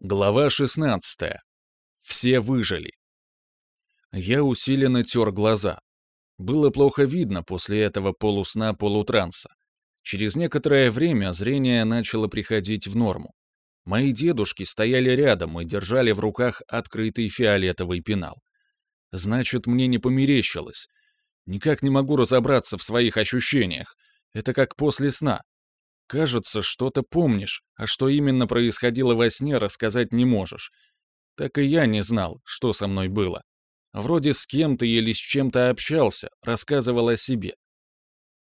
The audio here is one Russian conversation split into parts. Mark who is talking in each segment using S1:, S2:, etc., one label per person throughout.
S1: Глава 16. Все выжили. Я усиленно тер глаза. Было плохо видно после этого полусна-полутранса. Через некоторое время зрение начало приходить в норму. Мои дедушки стояли рядом и держали в руках открытый фиолетовый пенал. Значит, мне не померещилось. Никак не могу разобраться в своих ощущениях. Это как после сна. Кажется, что-то помнишь, а что именно происходило во сне, рассказать не можешь. Так и я не знал, что со мной было. Вроде с кем-то или с чем-то общался, рассказывал о себе.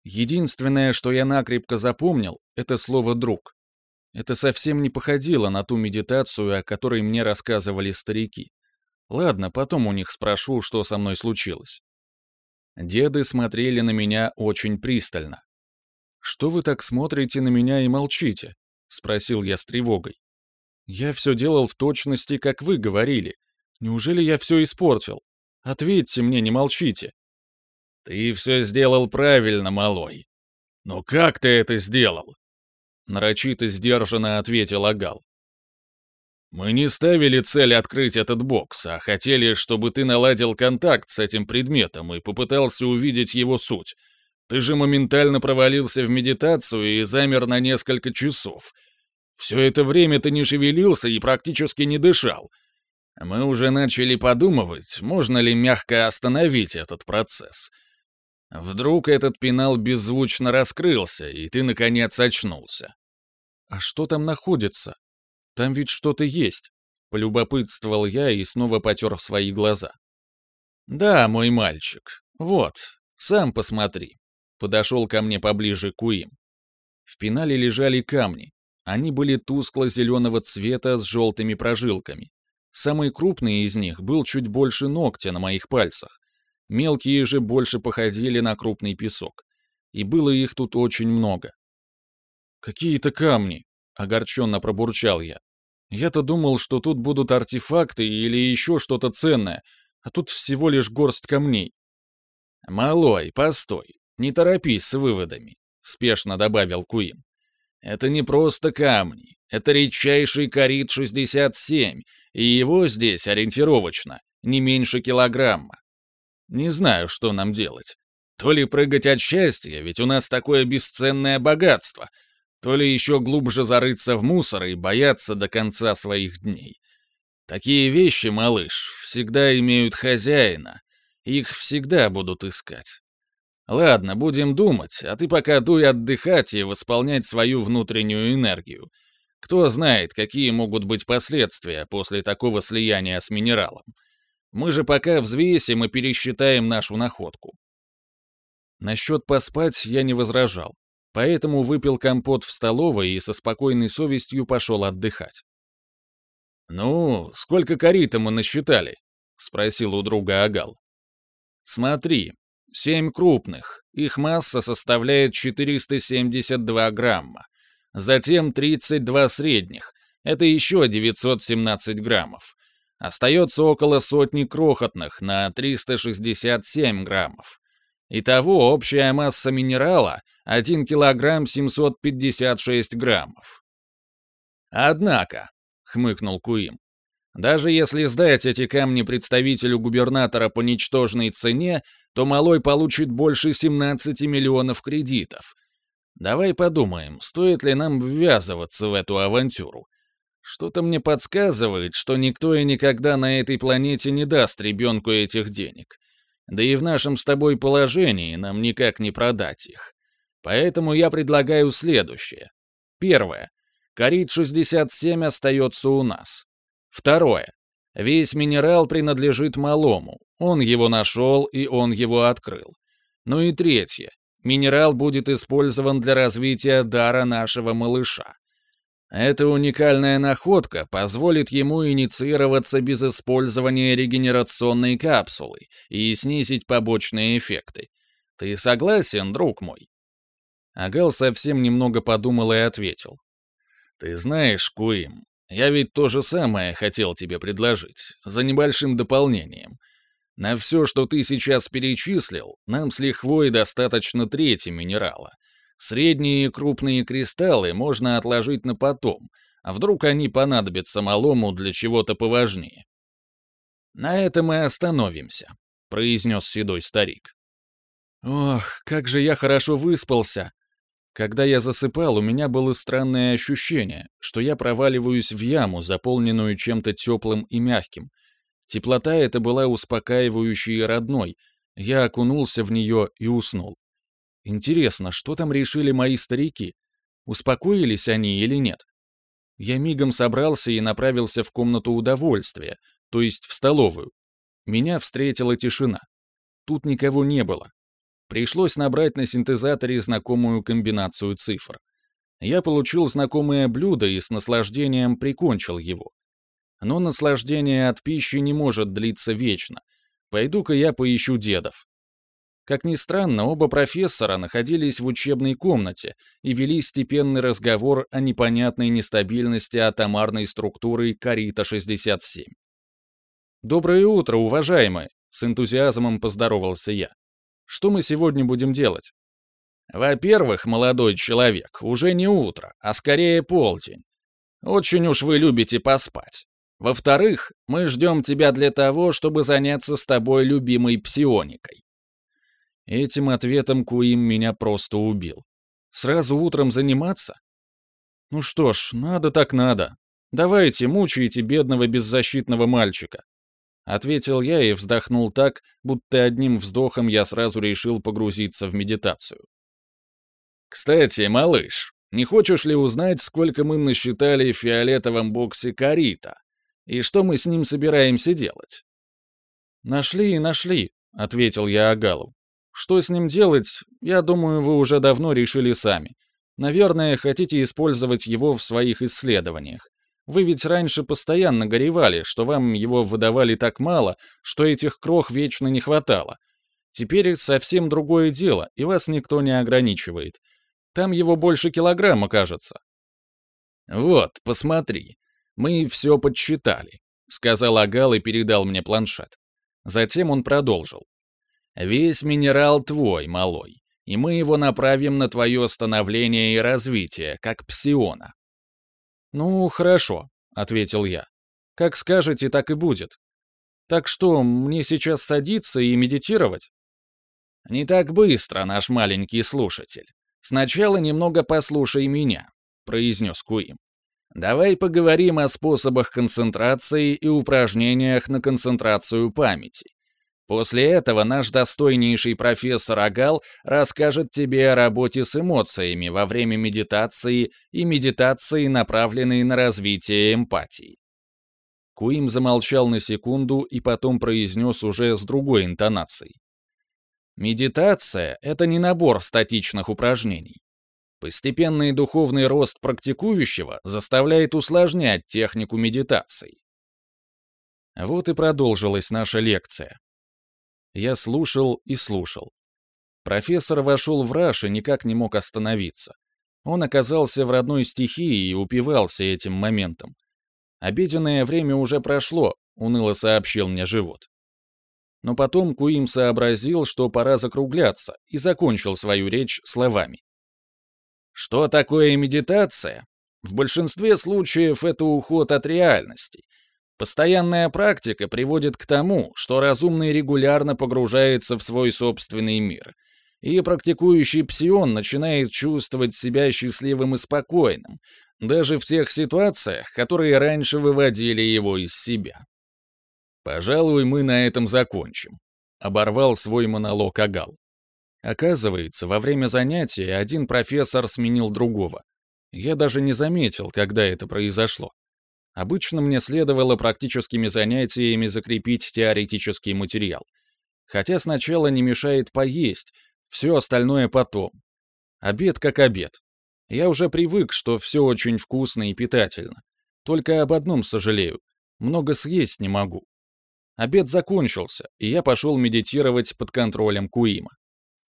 S1: Единственное, что я накрепко запомнил, это слово «друг». Это совсем не походило на ту медитацию, о которой мне рассказывали старики. Ладно, потом у них спрошу, что со мной случилось. Деды смотрели на меня очень пристально. «Что вы так смотрите на меня и молчите?» — спросил я с тревогой. «Я все делал в точности, как вы говорили. Неужели я все испортил? Ответьте мне, не молчите».
S2: «Ты все сделал правильно, малой. Но как ты это сделал?» Нарочито сдержанно ответил Агал. «Мы не ставили цель открыть этот бокс, а хотели, чтобы ты наладил контакт с этим предметом и попытался увидеть его суть, ты же моментально провалился в медитацию и замер на несколько часов. Все это время ты не шевелился и практически не дышал. Мы уже начали подумывать, можно ли мягко остановить этот процесс. Вдруг этот пенал беззвучно раскрылся, и ты, наконец, очнулся.
S1: «А что там находится? Там ведь что-то есть», — полюбопытствовал я и снова потер свои глаза.
S2: «Да, мой мальчик, вот, сам посмотри» подошел ко мне поближе Куим.
S1: В пенале лежали камни. Они были тускло-зеленого цвета с желтыми прожилками. Самый крупный из них был чуть больше ногтя на моих пальцах. Мелкие же больше походили на крупный песок. И было их тут очень много. «Какие-то камни!» — огорченно пробурчал я. «Я-то думал, что тут будут артефакты или еще что-то ценное, а тут всего лишь горсть камней».
S2: «Малой, постой, не торопись с выводами», — спешно добавил Куим. «Это не просто камни. Это редчайший корит-67, и его здесь ориентировочно не меньше килограмма. Не знаю, что нам делать. То ли прыгать от счастья, ведь у нас такое бесценное богатство, то ли еще глубже зарыться в мусор и бояться до конца своих дней. Такие вещи, малыш, всегда имеют хозяина, их всегда будут искать. Ладно, будем думать, а ты пока дуй отдыхать и восполнять свою внутреннюю энергию. Кто знает, какие могут быть последствия после такого слияния с минералом. Мы же пока взвесим и пересчитаем нашу находку.
S1: Насчет поспать я не возражал, поэтому выпил компот в столовой и со спокойной совестью пошел отдыхать.
S2: «Ну, сколько корита мы насчитали?» — спросил у друга Агал. «Смотри, Семь крупных, их масса составляет 472 грамма. Затем 32 средних, это еще 917 граммов. Остается около сотни крохотных на 367 граммов. Итого общая масса минерала 1 килограмм 756 граммов. «Однако», — хмыкнул Куим, даже если сдать эти камни представителю губернатора по ничтожной цене, то малой получит больше 17 миллионов кредитов. Давай подумаем, стоит ли нам ввязываться в эту авантюру. Что-то мне подсказывает, что никто и никогда на этой планете не даст ребенку этих денег. Да и в нашем с тобой положении нам никак не продать их. Поэтому я предлагаю следующее. Первое. Корит-67 остается у нас. Второе. Весь минерал принадлежит малому. Он его нашел, и он его открыл. Ну и третье. Минерал будет использован для развития дара нашего малыша. Эта уникальная находка позволит ему инициироваться без использования регенерационной капсулы и снизить побочные эффекты. Ты согласен, друг мой?»
S1: Агал совсем немного подумал и ответил.
S2: «Ты знаешь, Куим, я ведь то же самое хотел тебе предложить, за небольшим дополнением. На все, что ты сейчас перечислил, нам с лихвой достаточно трети минерала. Средние и крупные кристаллы можно отложить на потом, А вдруг они понадобятся малому для чего-то поважнее? «На этом мы остановимся», — произнес седой старик.
S1: «Ох, как же я хорошо выспался!» Когда я засыпал, у меня было странное ощущение, что я проваливаюсь в яму, заполненную чем-то теплым и мягким. Теплота эта была успокаивающей и родной. Я окунулся в нее и уснул. Интересно, что там решили мои старики? Успокоились они или нет? Я мигом собрался и направился в комнату удовольствия, то есть в столовую. Меня встретила тишина. Тут никого не было. Пришлось набрать на синтезаторе знакомую комбинацию цифр. Я получил знакомое блюдо и с наслаждением прикончил его. Но наслаждение от пищи не может длиться вечно. Пойду-ка я поищу дедов. Как ни странно, оба профессора находились в учебной комнате и вели степенный разговор о непонятной нестабильности атомарной структуры Карита-67. «Доброе утро, уважаемые!» — с энтузиазмом поздоровался я. Что мы сегодня будем делать?
S2: Во-первых, молодой человек, уже не утро, а скорее полдень. Очень уж вы любите поспать. Во-вторых, мы ждем тебя для того, чтобы заняться с тобой любимой псионикой.
S1: Этим ответом Куим меня просто убил. Сразу утром заниматься? Ну что ж, надо так надо. Давайте, мучайте бедного беззащитного мальчика. — ответил я и вздохнул так, будто одним вздохом я сразу решил погрузиться в медитацию.
S2: «Кстати, малыш, не хочешь ли узнать, сколько мы насчитали в фиолетовом боксе Карита? И что мы с ним собираемся делать?»
S1: «Нашли и нашли», — ответил я Агалу. «Что с ним делать, я думаю, вы уже давно решили сами. Наверное, хотите использовать его в своих исследованиях. Вы ведь раньше постоянно горевали, что вам его выдавали так мало, что этих крох вечно не хватало. Теперь совсем другое дело, и вас никто не ограничивает. Там его больше килограмма, кажется.
S2: «Вот, посмотри, мы все подсчитали», — сказал Агал и передал мне планшет. Затем он продолжил. «Весь минерал твой, малой, и мы его направим на твое становление и развитие, как псиона.
S1: «Ну, хорошо», — ответил я. «Как скажете, так и будет. Так что, мне сейчас садиться и медитировать?»
S2: «Не так быстро, наш маленький слушатель. Сначала немного послушай меня», — произнес Куим. «Давай поговорим о способах концентрации и упражнениях на концентрацию памяти. После этого наш достойнейший профессор Агал расскажет тебе о работе с эмоциями во время медитации и медитации, направленной на развитие эмпатии. Куим замолчал на секунду и потом произнес уже с другой интонацией. Медитация — это не набор статичных упражнений. Постепенный духовный рост практикующего заставляет усложнять технику медитации.
S1: Вот и продолжилась наша лекция. Я слушал и слушал. Профессор вошел в раж и никак не мог остановиться. Он оказался в родной стихии и упивался этим моментом. Обеденное время уже прошло, уныло сообщил мне живот. Но потом Куим сообразил, что пора закругляться, и закончил свою речь словами.
S2: Что такое медитация? В большинстве случаев это уход от реальности, Постоянная практика приводит к тому, что разумный регулярно погружается в свой собственный мир, и практикующий псион начинает чувствовать себя счастливым и спокойным, даже в тех ситуациях, которые раньше выводили его из себя. «Пожалуй, мы на этом закончим», — оборвал свой монолог Агал.
S1: Оказывается, во время занятия один профессор сменил другого. Я даже не заметил, когда это произошло. Обычно мне следовало практическими занятиями закрепить теоретический материал. Хотя сначала не мешает поесть, все остальное потом. Обед как обед. Я уже привык, что все очень вкусно и питательно. Только об одном сожалею. Много съесть не могу. Обед закончился, и я пошел медитировать под контролем Куима.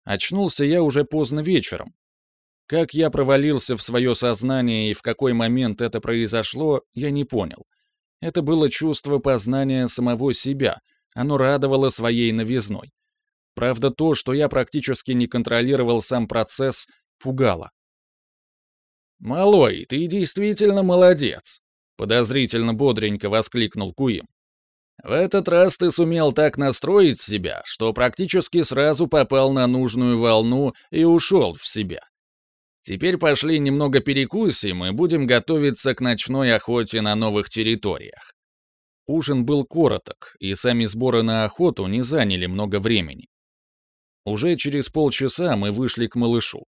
S1: Очнулся я уже поздно вечером, как я провалился в свое сознание и в какой момент это произошло, я не понял. Это было чувство познания самого себя, оно радовало своей новизной. Правда, то, что я практически не контролировал сам процесс, пугало.
S2: «Малой, ты действительно молодец!» — подозрительно бодренько воскликнул Куим. «В этот раз ты сумел так настроить себя, что практически сразу попал на нужную волну и ушел в себя. Теперь пошли немного перекусим и будем готовиться к ночной охоте на новых территориях». Ужин был короток, и сами сборы на охоту не заняли много времени. Уже через полчаса мы вышли к малышу.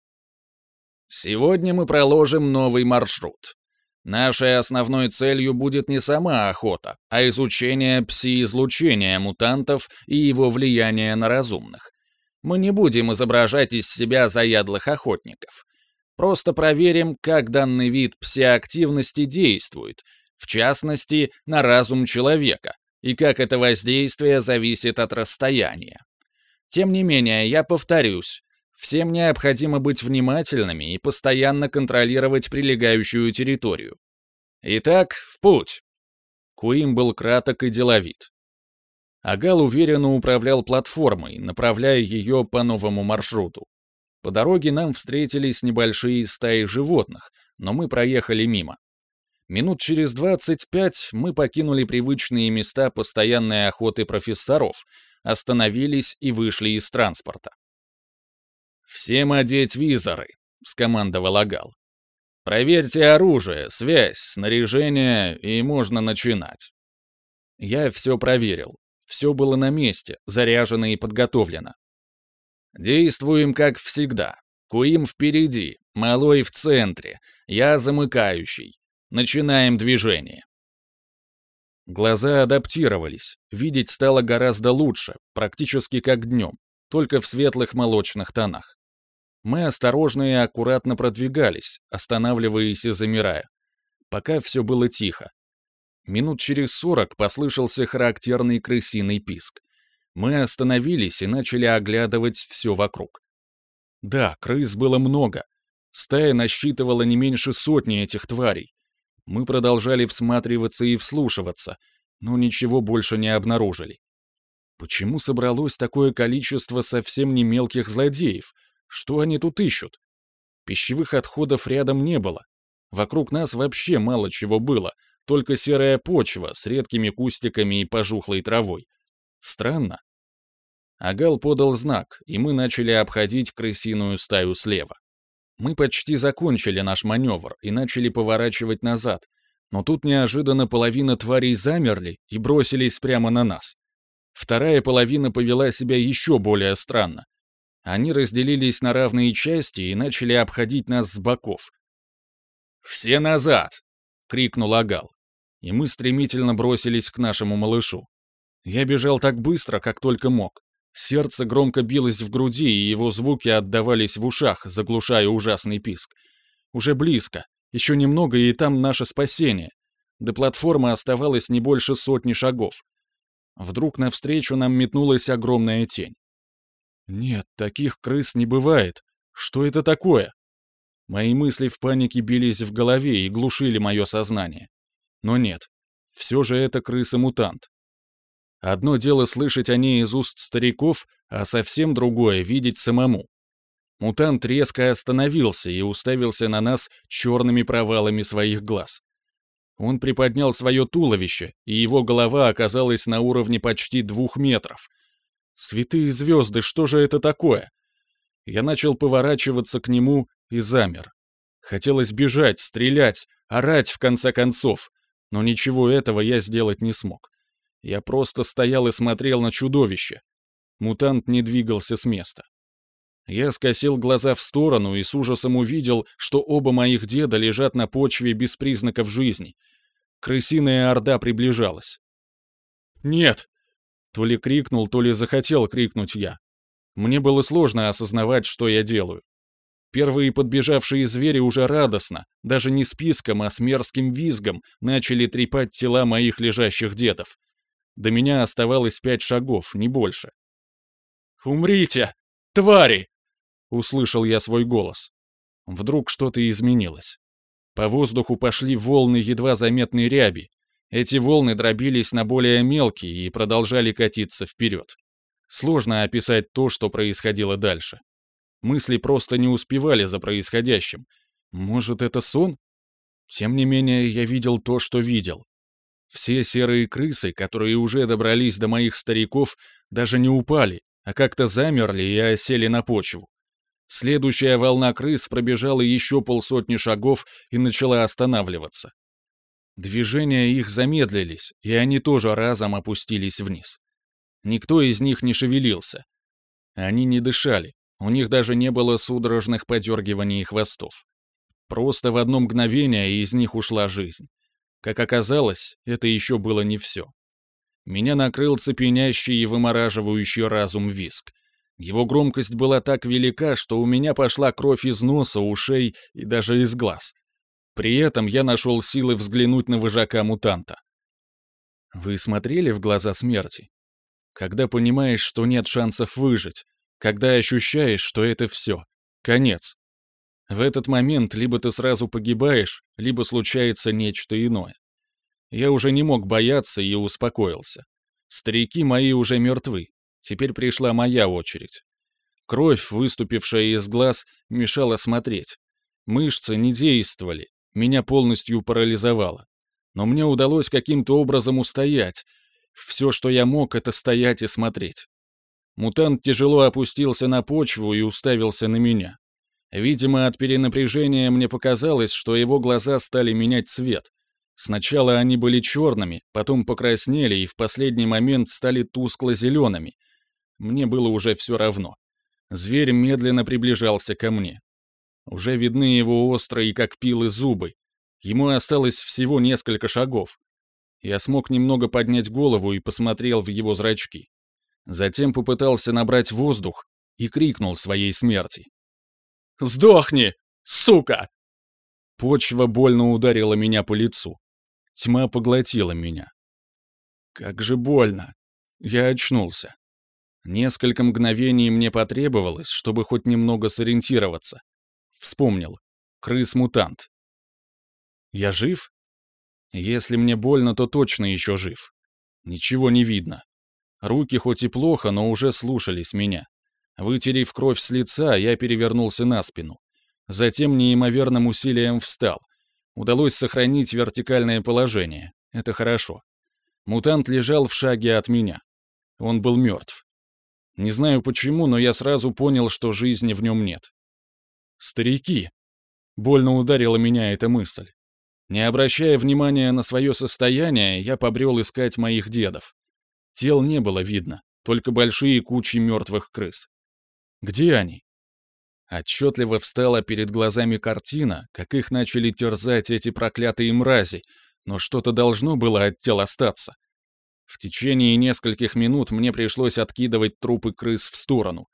S2: Сегодня мы проложим новый маршрут. Нашей основной целью будет не сама охота, а изучение пси-излучения мутантов и его влияния на разумных. Мы не будем изображать из себя заядлых охотников. Просто проверим, как данный вид псиактивности действует, в частности, на разум человека, и как это воздействие зависит от расстояния. Тем не менее, я повторюсь, всем необходимо быть внимательными и постоянно контролировать прилегающую территорию. Итак, в путь. Куим был краток и деловит. Агал уверенно управлял платформой, направляя ее по новому маршруту. По дороге нам встретились небольшие стаи животных, но мы проехали мимо. Минут через 25 мы покинули привычные места постоянной охоты профессоров, остановились и вышли из транспорта. «Всем одеть визоры», — скомандовал Агал. «Проверьте оружие, связь, снаряжение, и можно начинать». Я все проверил. Все было на месте, заряжено и подготовлено. Действуем как всегда. Куим впереди, малой в центре, я замыкающий. Начинаем движение. Глаза адаптировались, видеть стало гораздо лучше, практически как днем, только в светлых молочных тонах. Мы осторожно и аккуратно продвигались, останавливаясь и замирая. Пока все было тихо. Минут через сорок послышался характерный крысиный писк. Мы остановились и начали оглядывать все вокруг. Да, крыс было много. Стая насчитывала не меньше сотни этих тварей. Мы продолжали всматриваться и вслушиваться, но ничего больше не обнаружили. Почему собралось такое количество совсем не мелких злодеев? Что они тут ищут? Пищевых отходов рядом не было. Вокруг нас вообще мало чего было, только серая почва с редкими кустиками и пожухлой травой. Странно. Агал подал знак, и мы начали обходить крысиную стаю слева. Мы почти закончили наш маневр и начали поворачивать назад, но тут неожиданно половина тварей замерли и бросились прямо на нас. Вторая половина повела себя еще более странно. Они разделились на равные части и начали обходить нас с боков. «Все назад!» — крикнул Агал. И мы стремительно бросились к нашему малышу. Я бежал так быстро, как только мог. Сердце громко билось в груди, и его звуки отдавались в ушах, заглушая ужасный писк. Уже близко. Еще немного, и там наше спасение. До платформы оставалось не больше сотни шагов. Вдруг навстречу нам метнулась огромная тень. Нет, таких крыс не бывает. Что это такое? Мои мысли в панике бились в голове и глушили мое сознание. Но нет, все же это крыса-мутант. Одно дело слышать о ней из уст стариков, а совсем другое — видеть самому. Мутант резко остановился и уставился на нас черными провалами своих глаз. Он приподнял свое туловище, и его голова оказалась на уровне почти двух метров. Святые звезды, что же это такое? Я начал поворачиваться к нему и замер. Хотелось бежать, стрелять, орать в конце концов, но ничего этого я сделать не смог. Я просто стоял и смотрел на чудовище. Мутант не двигался с места. Я скосил глаза в сторону и с ужасом увидел, что оба моих деда лежат на почве без признаков жизни. Крысиная орда приближалась. «Нет!» То ли крикнул, то ли захотел крикнуть я. Мне было сложно осознавать, что я делаю. Первые подбежавшие звери уже радостно, даже не списком, а с мерзким визгом, начали трепать тела моих лежащих дедов. До меня оставалось пять шагов, не больше. «Умрите! Твари!» — услышал я свой голос. Вдруг что-то изменилось. По воздуху пошли волны едва заметной ряби. Эти волны дробились на более мелкие и продолжали катиться вперед. Сложно описать то, что происходило дальше. Мысли просто не успевали за происходящим.
S1: Может, это сон? Тем не менее, я видел то, что видел. Все серые крысы, которые уже добрались до моих стариков, даже не упали, а как-то замерли и осели на почву. Следующая волна крыс пробежала еще полсотни шагов и начала останавливаться. Движения их замедлились, и они тоже разом опустились вниз. Никто из них не шевелился. Они не дышали, у них даже не было судорожных подергиваний хвостов. Просто в одно мгновение из них ушла жизнь. Как оказалось, это еще было не все. Меня накрыл цепенящий и вымораживающий разум виск. Его громкость была так велика, что у меня пошла кровь из носа, ушей и даже из глаз. При этом я нашел силы взглянуть на вожака-мутанта. Вы смотрели в глаза смерти? Когда понимаешь, что нет шансов выжить, когда ощущаешь, что это все, конец. В этот момент либо ты сразу погибаешь, либо случается нечто иное. Я уже не мог бояться и успокоился. Старики мои уже мертвы. Теперь пришла моя очередь. Кровь, выступившая из глаз, мешала смотреть. Мышцы не действовали, меня полностью парализовало. Но мне удалось каким-то образом устоять. Все, что я мог, это стоять и смотреть. Мутант тяжело опустился на почву и уставился на меня. Видимо, от перенапряжения мне показалось, что его глаза стали менять цвет. Сначала они были черными, потом покраснели и в последний момент стали тускло-зелеными. Мне было уже все равно. Зверь медленно приближался ко мне. Уже видны его острые, как пилы, зубы. Ему осталось всего несколько шагов. Я смог немного поднять голову и посмотрел в его зрачки. Затем попытался набрать воздух и крикнул своей смерти. «Сдохни, сука!» Почва больно ударила меня по лицу. Тьма поглотила меня. Как же больно. Я очнулся. Несколько мгновений мне потребовалось, чтобы хоть немного сориентироваться. Вспомнил. Крыс-мутант. Я жив? Если мне больно, то точно еще жив. Ничего не видно. Руки хоть и плохо, но уже слушались меня. Вытерев кровь с лица, я перевернулся на спину. Затем неимоверным усилием встал. Удалось сохранить вертикальное положение. Это хорошо. Мутант лежал в шаге от меня. Он был мертв. Не знаю почему, но я сразу понял, что жизни в нем нет. Старики. Больно ударила меня эта мысль. Не обращая внимания на свое состояние, я побрел искать моих дедов. Тел не было видно, только большие кучи мертвых крыс. Где они? Отчетливо встала перед глазами картина, как их начали терзать эти проклятые мрази, но что-то должно было от тел остаться. В течение нескольких минут мне пришлось откидывать трупы крыс в сторону.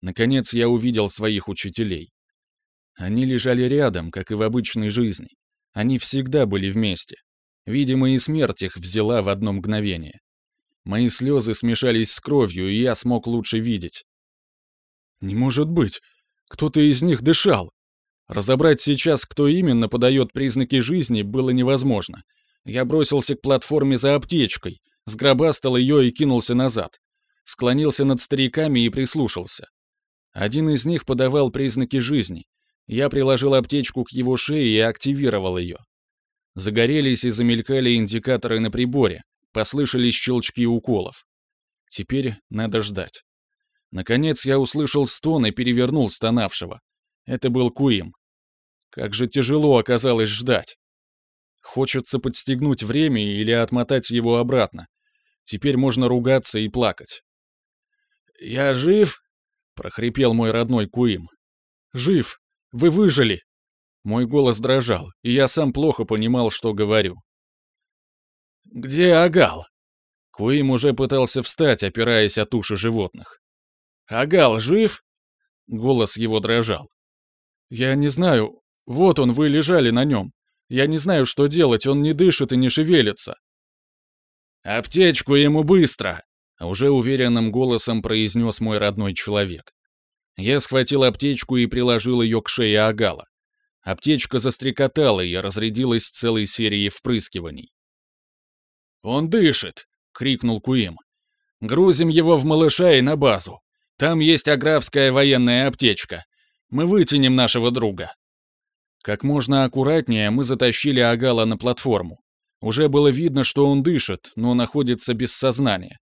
S1: Наконец я увидел своих учителей. Они лежали рядом, как и в обычной жизни. Они всегда были вместе. Видимо, и смерть их взяла в одно мгновение. Мои слезы смешались с кровью, и я смог лучше видеть. Не может быть! Кто-то из них дышал! Разобрать сейчас, кто именно подает признаки жизни, было невозможно. Я бросился к платформе за аптечкой, сгробастал ее и кинулся назад. Склонился над стариками и прислушался. Один из них подавал признаки жизни. Я приложил аптечку к его шее и активировал ее. Загорелись и замелькали индикаторы на приборе, послышались щелчки уколов. Теперь надо ждать. Наконец я услышал стон и перевернул стонавшего. Это был Куим. Как же тяжело оказалось ждать. Хочется подстегнуть время или отмотать его обратно. Теперь можно ругаться и плакать. «Я жив?» — прохрипел мой родной Куим. «Жив! Вы выжили!» Мой голос дрожал, и я сам плохо понимал, что говорю. «Где Агал?» Куим уже пытался встать, опираясь от уши животных. «Агал жив?» Голос его дрожал. «Я не знаю. Вот он, вы лежали на нем. Я не знаю, что делать, он не дышит и не шевелится». «Аптечку ему быстро!» Уже уверенным голосом произнес мой родной человек. Я схватил аптечку и приложил ее к шее Агала. Аптечка застрекотала и разрядилась целой серией впрыскиваний. «Он дышит!» — крикнул Куим. «Грузим его в малыша и на базу. Там есть аграфская военная аптечка. Мы вытянем нашего друга». Как можно аккуратнее мы затащили Агала на платформу. Уже было видно, что он дышит, но находится без сознания.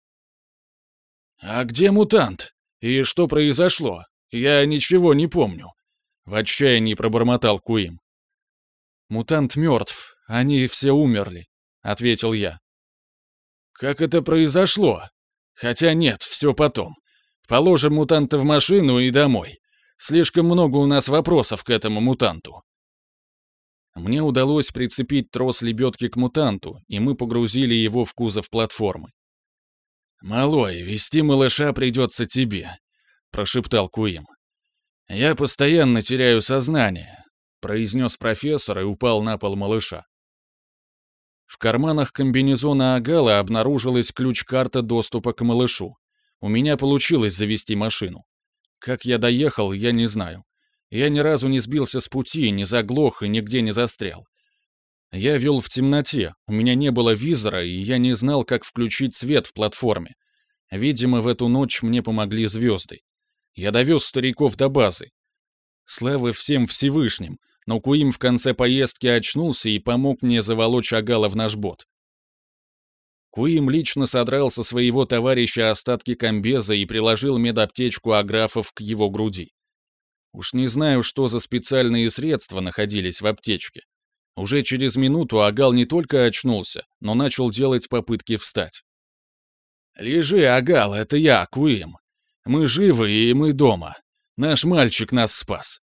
S1: «А где мутант? И что произошло? Я ничего не помню», — в отчаянии пробормотал Куим. «Мутант мертв, они все умерли», — ответил я. «Как это произошло? Хотя нет, все потом. Положим мутанта в машину и домой. Слишком много у нас вопросов к этому мутанту». Мне удалось прицепить трос лебедки к мутанту, и мы погрузили его в кузов платформы. «Малой, вести малыша придется тебе», — прошептал Куим. «Я постоянно теряю сознание», — произнес профессор и упал на пол малыша. В карманах комбинезона Агала обнаружилась ключ-карта доступа к малышу. У меня получилось завести машину. Как я доехал, я не знаю. Я ни разу не сбился с пути, не заглох и нигде не застрял. Я вел в темноте, у меня не было визора, и я не знал, как включить свет в платформе. Видимо, в эту ночь мне помогли звезды. Я довез стариков до базы. Славы всем Всевышним, но Куим в конце поездки очнулся и помог мне заволочь Агала в наш бот. Куим лично содрал со своего товарища остатки комбеза и приложил медаптечку Аграфов к его груди. Уж не знаю, что за специальные средства находились в аптечке. Уже через минуту Агал не только очнулся, но начал делать попытки встать. «Лежи, Агал, это я, Куим. Мы живы и мы дома. Наш мальчик нас спас.